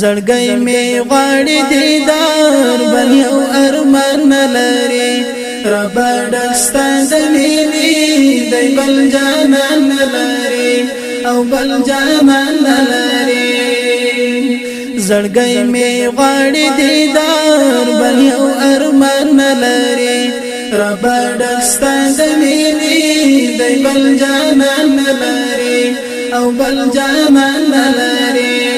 زړګي مې غړې دیدار بل یو ارمان لري رب دستان دمینی دی بل جانان لري او بل جانان لري زړګي مې غړې دیدار بل یو ارمان لري رب دستان دمینی دی بل جانان لري او بل جانان لري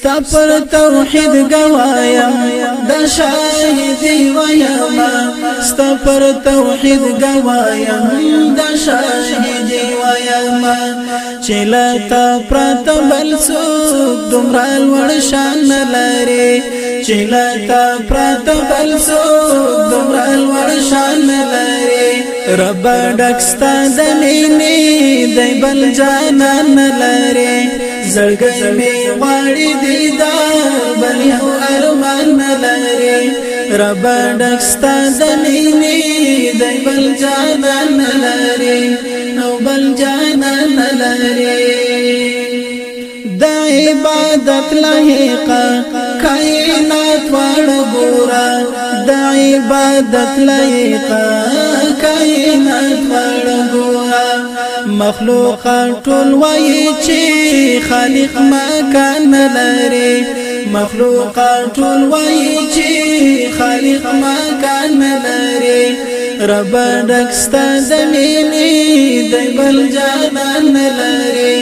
ستا پر توحید گوایم دا شاهدی ویم ستا پر توحید گوایم دا شاهدی ویم چلتا پرت بل سوک دمرال ورشان لری چلتا پرت بل سوک دمرال ورشان لری رب ڈکستا دنینی دی بل جانان لری زړګي مې غواړي دیدار بل یو ارمان نه لري رب ډکستا د مینې د بل جانان نه لري نو بل جانان نه لري د عبادت لهقه کائنات وړ ګورا د عبادت لهقه کائنات وړ ګورا مخلوق ټول وای چې خالق مکان لري مخلوق ټول وای چې خالق مکان لري رب دکست زمینی دی بل جانان لري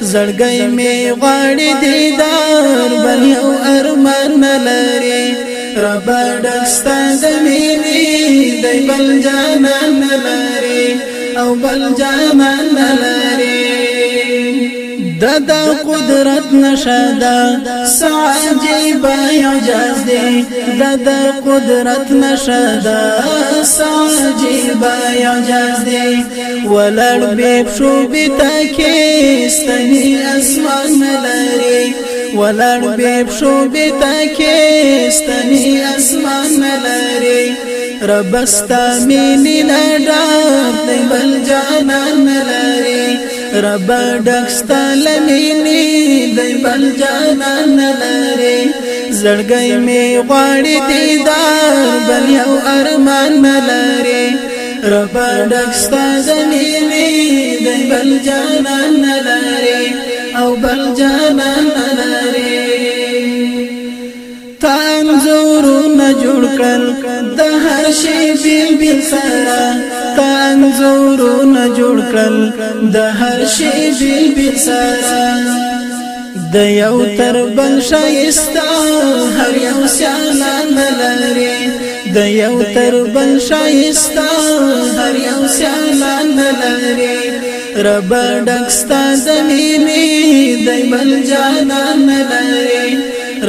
زړګي می غړې دیدار بل یو ارمان لري رب دکست زمینی دی بل جانان لري او بل جامن لري د د قدرت نشدا سعجیب یو جز دی د د قدرت نشدا سعجیب یو جز دی ولړ به شو بتا کې ستنی اسمان لري ولړ به شو بتا کې ستنی اسمان لري رب استامین نډار دی بل جانا نلری رب ډکستل مینی دی بل جانا نلری زړګي می غواړي دیدار بل یو ارمان نلری رب ډکستل مینی دی بل جانا نلری او بل جانا نلری جوړ کړل د هر شی بیل بیل سره تنزورونه جوړ کړل د هر شی بیل بیل سره د یو تر بل شایستا هر یو سیالان لري د یو تر بل شایستا هر یو سیالان لري رب ډکستا زمینی د بل جانان لري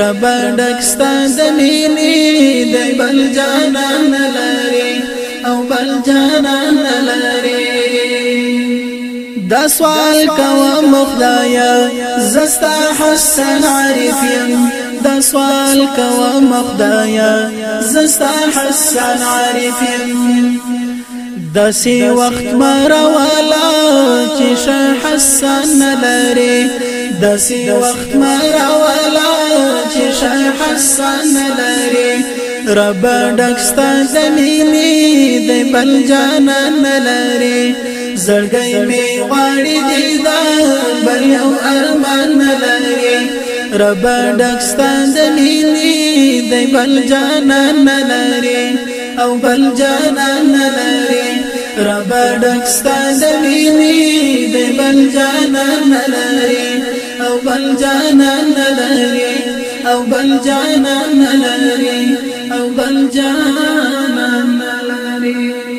رب ډکستا زمینی دی بل جانان لري او بل جانان لري دا سوال کوم خدایا زستا حسن عارفیم دا سوال کوم خدایا زستا حسن عارفیم داسې وخت مروالا چې شه حسن لري داسې وخت مروالا چې شه حسن لري رب ډکستا د مینې د بل جانا نلري زړګي می غاړي دی دا بل یو ارمان نلري رب ډکستا د مینې د بل جانا نلري او بل جانا نلري رب ډکستا د مینې د بل جانا نلري او بل جانا نلري او بل جانا ملاري او بل جانا ملاري